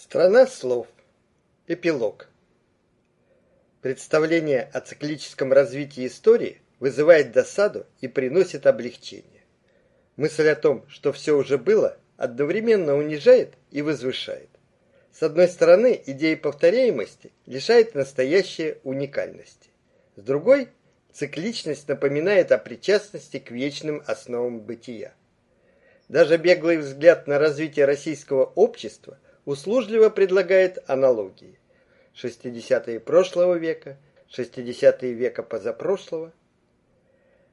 Страна слов. Эпилог. Представление о циклическом развитии истории вызывает досаду и приносит облегчение. Мысль о том, что все уже было, одновременно унижает и возвышает. С одной стороны, идея повторяемости лишает настоящее уникальности. С другой, цикличность напоминает о причастности к вечным основам бытия. Даже беглый взгляд на развитие российского общества – услужливо предлагает аналогии. 60-е прошлого века, 60-е века позапрошлого.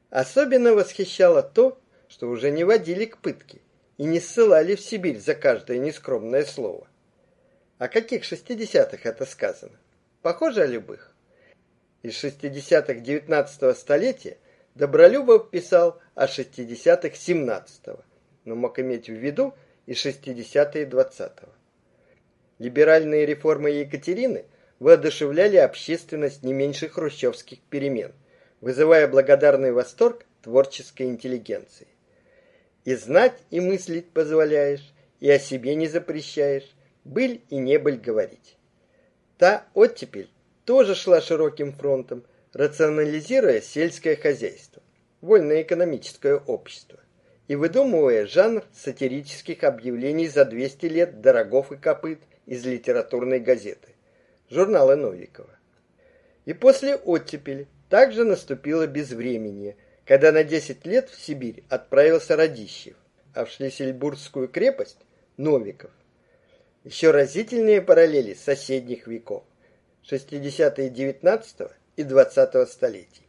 Особенно восхищало то, что уже не водили к пытке и не ссылали в Сибирь за каждое нескромное слово. О каких 60-х это сказано? Похоже о любых. Из 60-х 19-го столетия Добролюбов писал о 60-х 17-го, но мог иметь в виду и 60-е 20-го. Либеральные реформы Екатерины воодушевляли общественность не меньше хрущевских перемен, вызывая благодарный восторг творческой интеллигенции. И знать, и мыслить позволяешь, и о себе не запрещаешь, быль и не быль говорить. Та оттепель тоже шла широким фронтом, рационализируя сельское хозяйство, вольное экономическое общество, и выдумывая жанр сатирических объявлений за 200 лет дорогов и копыт – из литературной газеты, журнала Новикова. И после оттепели также наступило безвременье, когда на 10 лет в Сибирь отправился Радищев, а в Шлиссельбургскую крепость Новиков. Еще разительнее параллели соседних веков 60-е 19 и 20 столетий.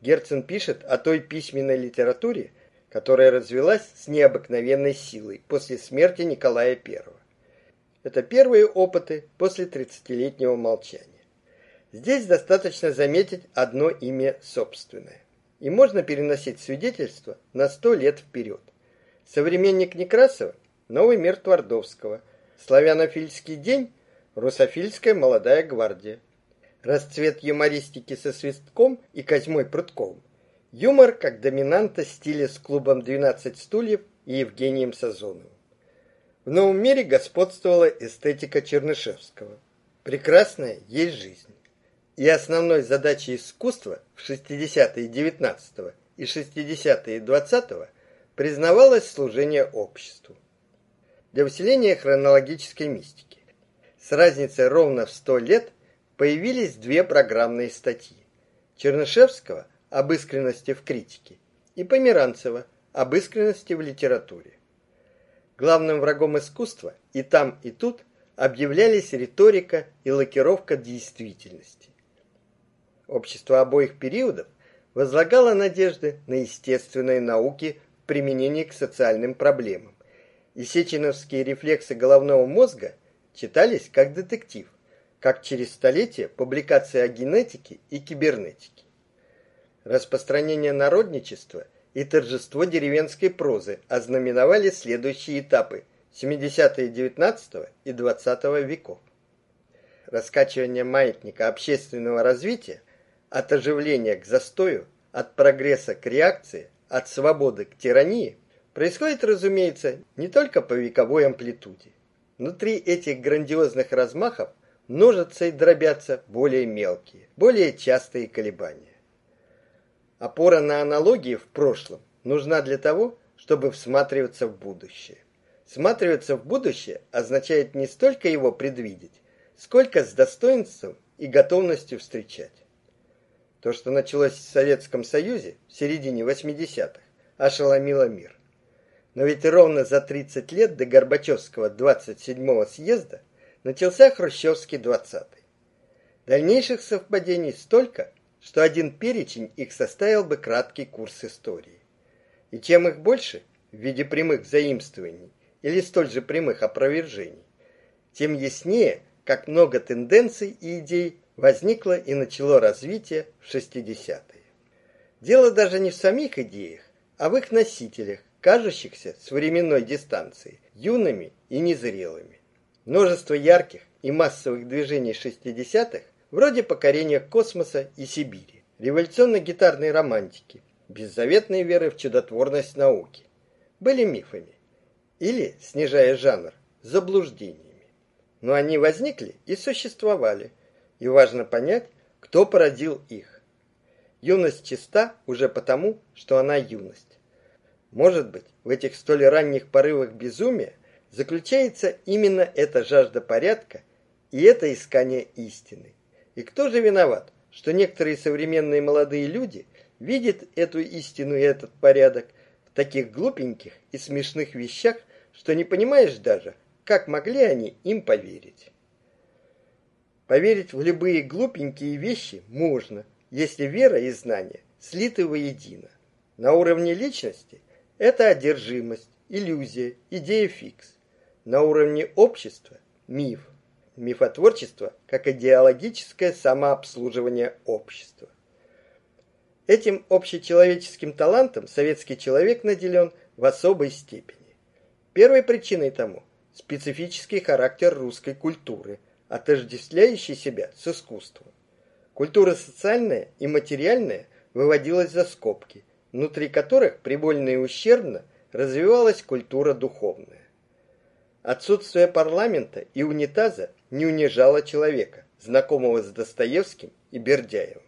Герцен пишет о той письменной литературе, которая развелась с необыкновенной силой после смерти Николая I. Это первые опыты после тридцатилетнего молчания. Здесь достаточно заметить одно имя собственное. И можно переносить свидетельство на сто лет вперед. Современник Некрасова – новый мир Твардовского, славянофильский день – русофильская молодая гвардия, расцвет юмористики со Свистком и Козьмой Прудковым, юмор как доминанта стиля с клубом «12 стульев» и Евгением Сазоновым. В новом мире господствовала эстетика Чернышевского. Прекрасная есть жизнь. И основной задачей искусства в 60-е 19-го и 60-е 20-го признавалось служение обществу. Для усиления хронологической мистики. С разницей ровно в 100 лет появились две программные статьи. Чернышевского об искренности в критике и Померанцева об искренности в литературе. Главным врагом искусства и там, и тут объявлялись риторика и лакировка действительности. Общество обоих периодов возлагало надежды на естественные науки в применении к социальным проблемам. И сеченовские рефлексы головного мозга читались как детектив, как через столетия публикации о генетике и кибернетике. Распространение народничества и торжество деревенской прозы ознаменовали следующие этапы 70-е 19 и 20 веков. Раскачивание маятника общественного развития от оживления к застою, от прогресса к реакции, от свободы к тирании происходит, разумеется, не только по вековой амплитуде. Внутри этих грандиозных размахов множатся и дробятся более мелкие, более частые колебания. Опора на аналогии в прошлом нужна для того, чтобы всматриваться в будущее. Всматриваться в будущее означает не столько его предвидеть, сколько с достоинством и готовностью встречать. То, что началось в Советском Союзе в середине 80-х, ошеломило мир. Но ведь ровно за 30 лет до Горбачевского 27-го съезда начался Хрущевский 20-й. Дальнейших совпадений столько, что один перечень их составил бы краткий курс истории. И чем их больше в виде прямых заимствований или столь же прямых опровержений, тем яснее, как много тенденций и идей возникло и начало развитие в 60-е. Дело даже не в самих идеях, а в их носителях, кажущихся с временной дистанции юными и незрелыми. Множество ярких и массовых движений 60-х вроде покорения космоса и Сибири, революционно-гитарной романтики, беззаветной веры в чудотворность науки, были мифами или, снижая жанр, заблуждениями. но они возникли и существовали, и важно понять, кто породил их. Юность чиста уже потому, что она юность. Может быть, в этих столь ранних порывах безумия заключается именно эта жажда порядка и это искание истины. И кто же виноват, что некоторые современные молодые люди видят эту истину и этот порядок в таких глупеньких и смешных вещах, что не понимаешь даже, как могли они им поверить? Поверить в любые глупенькие вещи можно, если вера и знание слиты воедино. На уровне личности это одержимость, иллюзия, идея фикс. На уровне общества миф. Мифотворчество как идеологическое самообслуживание общества. Этим общечеловеческим талантом советский человек наделен в особой степени. Первой причиной тому специфический характер русской культуры, отождествляющий себя с искусством. Культура социальная и материальная выводилась за скобки, внутри которых прибольно и ущербно развивалась культура духовная. Отсутствие парламента и унитаза не унижало человека, знакомого с Достоевским и Бердяевым.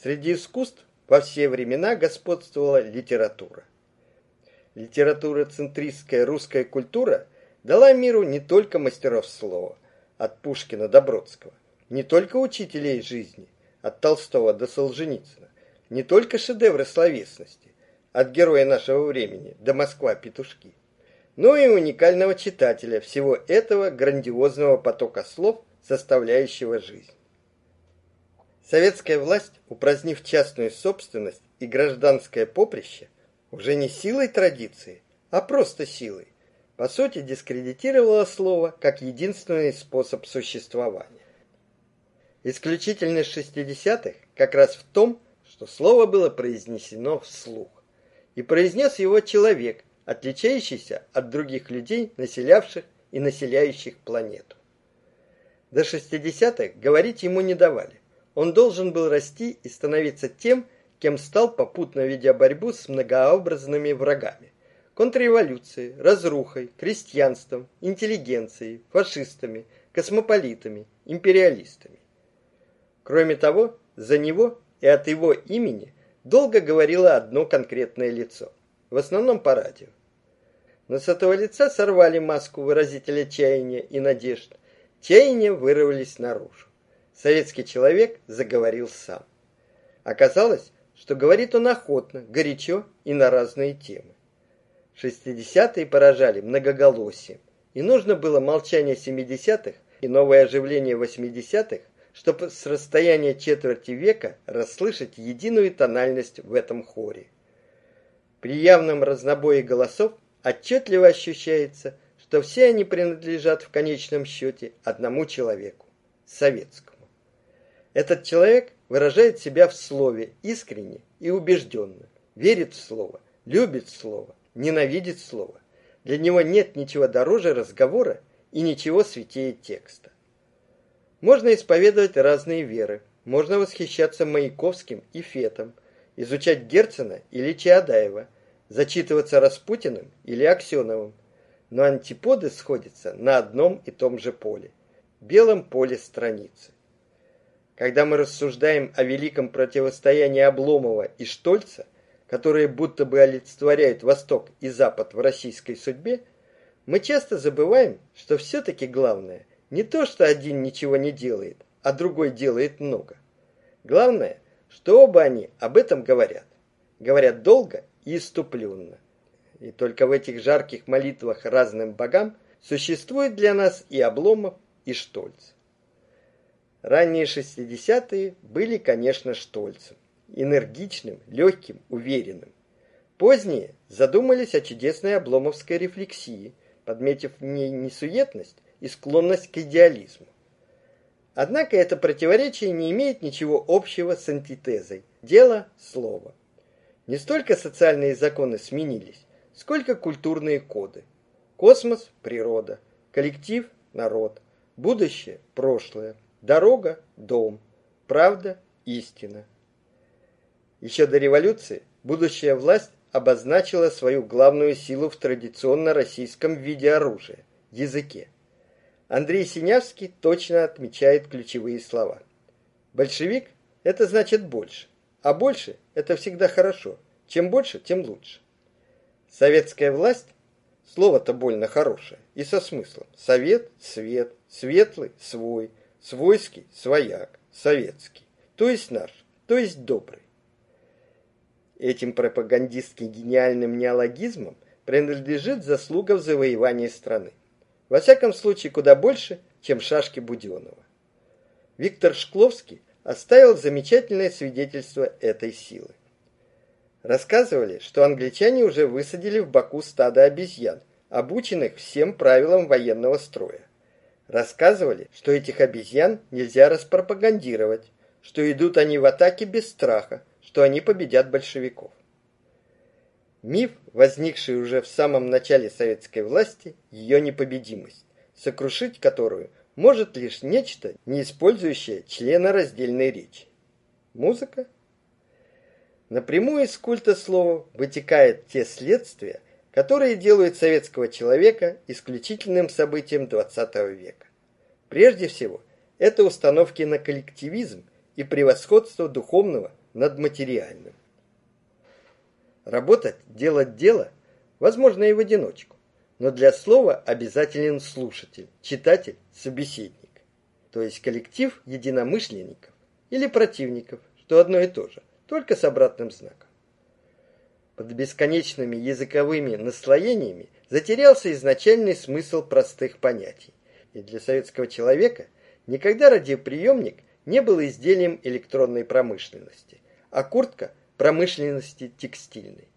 Среди искусств во все времена господствовала литература. Литература-центристская русская культура дала миру не только мастеров слова, от Пушкина до Бродского, не только учителей жизни, от Толстого до Солженицына, не только шедевры словесности, от героя нашего времени до Москва-петушки, но и уникального читателя всего этого грандиозного потока слов, составляющего жизнь. Советская власть, упразднив частную собственность и гражданское поприще, уже не силой традиции, а просто силой, по сути дискредитировала слово как единственный способ существования. Исключительность 60-х как раз в том, что слово было произнесено вслух. И произнес его человек, отличающийся от других людей, населявших и населяющих планету. До 60-х говорить ему не давали. Он должен был расти и становиться тем, кем стал попутно ведя борьбу с многообразными врагами: контрреволюцией, разрухой, крестьянством, интеллигенцией, фашистами, космополитами, империалистами. Кроме того, за него и от его имени долго говорило одно конкретное лицо, в основном по радио. Но с этого лица сорвали маску выразителя чаяния и надежд. Чаяния вырвались наружу. Советский человек заговорил сам. Оказалось, что говорит он охотно, горячо и на разные темы. Шестидесятые поражали многоголосием, и нужно было молчание семидесятых и новое оживление восьмидесятых чтобы с расстояния четверти века расслышать единую тональность в этом хоре. При явном разнобое голосов отчетливо ощущается, что все они принадлежат в конечном счете одному человеку советскому. Этот человек выражает себя в слове искренне и убежденно, верит в слово, любит слово, ненавидит слово. Для него нет ничего дороже разговора и ничего святее текста. Можно исповедовать разные веры, можно восхищаться Маяковским и Фетом, изучать Герцена или Чаадаева, зачитываться Распутиным или Аксеновым, но антиподы сходятся на одном и том же поле белом поле страницы. Когда мы рассуждаем о великом противостоянии Обломова и Штольца, которые будто бы олицетворяют Восток и Запад в российской судьбе, мы часто забываем, что все таки главное не то, что один ничего не делает, а другой делает много. Главное, что оба они об этом говорят. Говорят долго и иступленно. И только в этих жарких молитвах разным богам существует для нас и Обломов, и Штольц. Ранние шестидесятые были, конечно, Штольцем. Энергичным, легким, уверенным. Поздние задумались о чудесной обломовской рефлексии, подметив в ней несуетность, и склонность к идеализму. Однако это противоречие не имеет ничего общего с антитезой. Дело слова. Не столько социальные законы сменились, сколько культурные коды. Космос природа, коллектив народ, будущее прошлое, дорога дом, правда истина. Еще до революции будущая власть обозначила свою главную силу в традиционно российском виде оружия языке. Андрей Синявский точно отмечает ключевые слова. Большевик – это значит больше, а больше – это всегда хорошо. Чем больше, тем лучше. Советская власть – слово-то больно хорошее и со смыслом. Совет – свет, светлый – свой, свойский – свояк, советский, то есть наш, то есть добрый. Этим пропагандистским гениальным неологизмом принадлежит заслуга в завоевании страны. Во всяком случае, куда больше, чем шашки Буденова. Виктор Шкловский оставил замечательное свидетельство этой силы. Рассказывали, что англичане уже высадили в Баку стадо обезьян, обученных всем правилам военного строя. Рассказывали, что этих обезьян нельзя распропагандировать, что идут они в атаке без страха, что они победят большевиков. Миф, возникший уже в самом начале советской власти, ее непобедимость, сокрушить которую может лишь нечто, не использующее члена раздельной речи. Музыка? Напрямую из культа слова вытекают те следствия, которые делают советского человека исключительным событием XX века. Прежде всего, это установки на коллективизм и превосходство духовного над материальным. Работать, делать дело, возможно и в одиночку, но для слова обязателен слушатель, читатель, собеседник, то есть коллектив единомышленников или противников, что одно и то же, только с обратным знаком. Под бесконечными языковыми наслоениями затерялся изначальный смысл простых понятий, и для советского человека никогда радиоприемник не был изделием электронной промышленности, а куртка промышленности текстильной.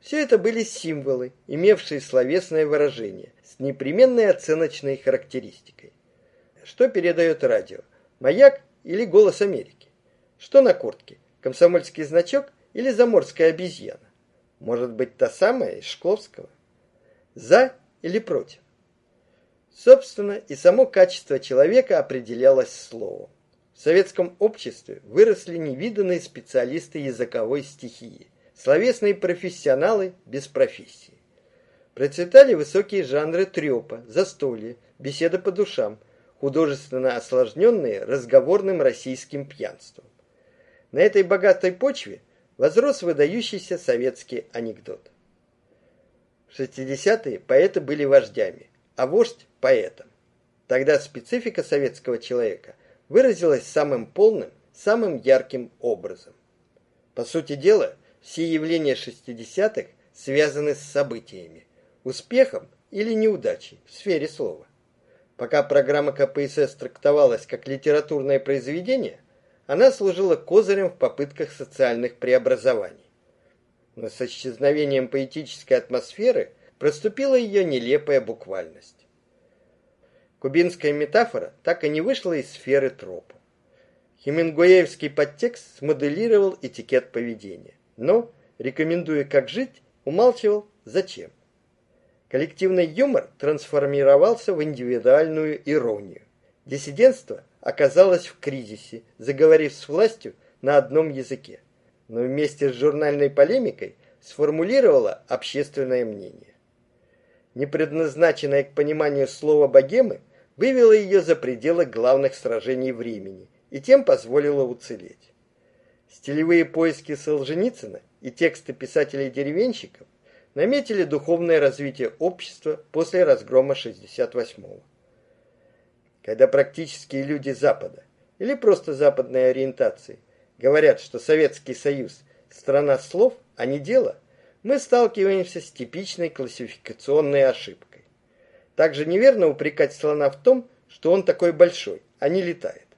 Все это были символы, имевшие словесное выражение с непременной оценочной характеристикой. Что передает радио? Маяк или голос Америки? Что на куртке? Комсомольский значок или заморская обезьяна? Может быть, та самая из Шкловского? За или против? Собственно, и само качество человека определялось словом. В советском обществе выросли невиданные специалисты языковой стихии, словесные профессионалы без профессии. Процветали высокие жанры трёпа, застолья, беседа по душам, художественно осложненные разговорным российским пьянством. На этой богатой почве возрос выдающийся советский анекдот. В 60-е поэты были вождями, а вождь – поэтом. Тогда специфика советского человека выразилась самым полным, самым ярким образом. По сути дела, все явления 60-х связаны с событиями, успехом или неудачей в сфере слова. Пока программа КПСС трактовалась как литературное произведение, она служила козырем в попытках социальных преобразований. Но с исчезновением поэтической атмосферы проступила ее нелепая буквальность. Кубинская метафора так и не вышла из сферы тропа. Хемингуэевский подтекст смоделировал этикет поведения, но, рекомендуя как жить, умалчивал зачем. Коллективный юмор трансформировался в индивидуальную иронию. Диссидентство оказалось в кризисе, заговорив с властью на одном языке, но вместе с журнальной полемикой сформулировало общественное мнение. Непредназначенное к пониманию слова богемы вывела ее за пределы главных сражений времени и тем позволила уцелеть. Стилевые поиски Солженицына и тексты писателей-деревенщиков наметили духовное развитие общества после разгрома 68-го. Когда практические люди Запада или просто западной ориентации говорят, что Советский Союз – страна слов, а не дела, мы сталкиваемся с типичной классификационной ошибкой. Также неверно упрекать слона в том, что он такой большой, а не летает.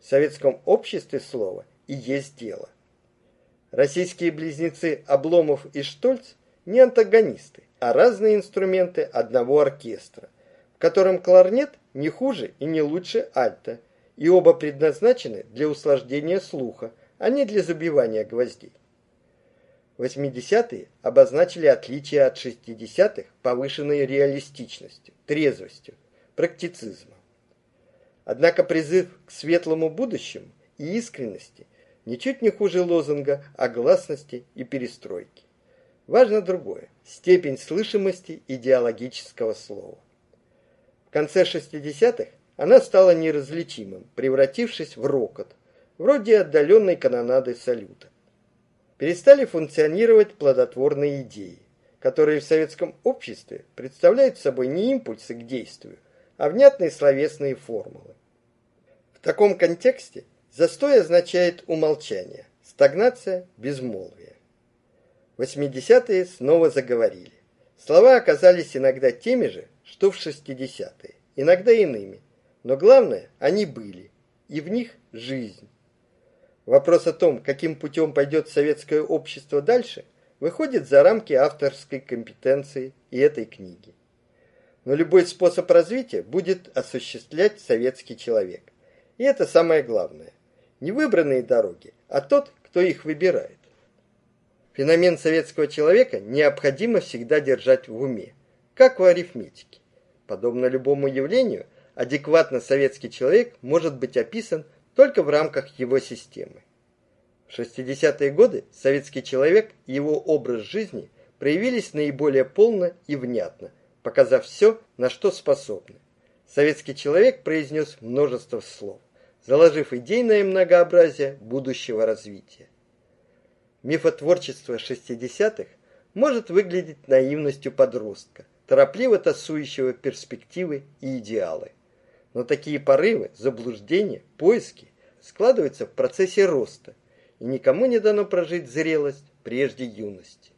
В советском обществе слово и есть дело. Российские близнецы Обломов и Штольц не антагонисты, а разные инструменты одного оркестра, в котором кларнет не хуже и не лучше альта, и оба предназначены для услаждения слуха, а не для забивания гвоздей. 80-е обозначили отличие от 60-х повышенной реалистичностью, трезвостью, практицизмом. Однако призыв к светлому будущему и искренности ничуть не хуже лозунга о гласности и перестройке. Важно другое – степень слышимости идеологического слова. В конце 60-х она стала неразличимым, превратившись в рокот, вроде отдаленной канонады салюта. Перестали функционировать плодотворные идеи, которые в советском обществе представляют собой не импульсы к действию, а внятные словесные формулы. В таком контексте застой означает умолчание, стагнация, безмолвие. 80-е снова заговорили. Слова оказались иногда теми же, что в 60-е, иногда иными, но главное, они были, и в них жизнь. Вопрос о том, каким путем пойдет советское общество дальше, выходит за рамки авторской компетенции и этой книги. Но любой способ развития будет осуществлять советский человек. И это самое главное. Не выбранные дороги, а тот, кто их выбирает. Феномен советского человека необходимо всегда держать в уме, как в арифметике. Подобно любому явлению – адекватно советский человек может быть описан только в рамках его системы. В 60-е годы советский человек и его образ жизни проявились наиболее полно и внятно, показав все, на что способны. Советский человек произнес множество слов, заложив идейное многообразие будущего развития. Мифотворчество 60-х может выглядеть наивностью подростка, торопливо тасующего перспективы и идеалы. Но такие порывы, заблуждения, поиски складываются в процессе роста, и никому не дано прожить зрелость прежде юности.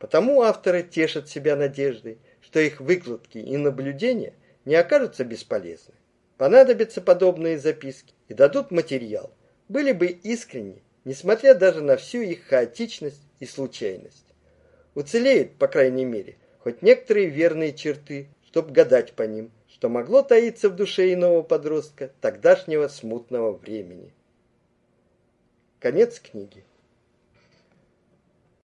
Потому авторы тешат себя надеждой, что их выкладки и наблюдения не окажутся бесполезны. Понадобятся подобные записки и дадут материал, были бы искренни, несмотря даже на всю их хаотичность и случайность. Уцелеют, по крайней мере, хоть некоторые верные черты, чтоб гадать по ним, что могло таиться в душе иного подростка тогдашнего смутного времени. Конец книги.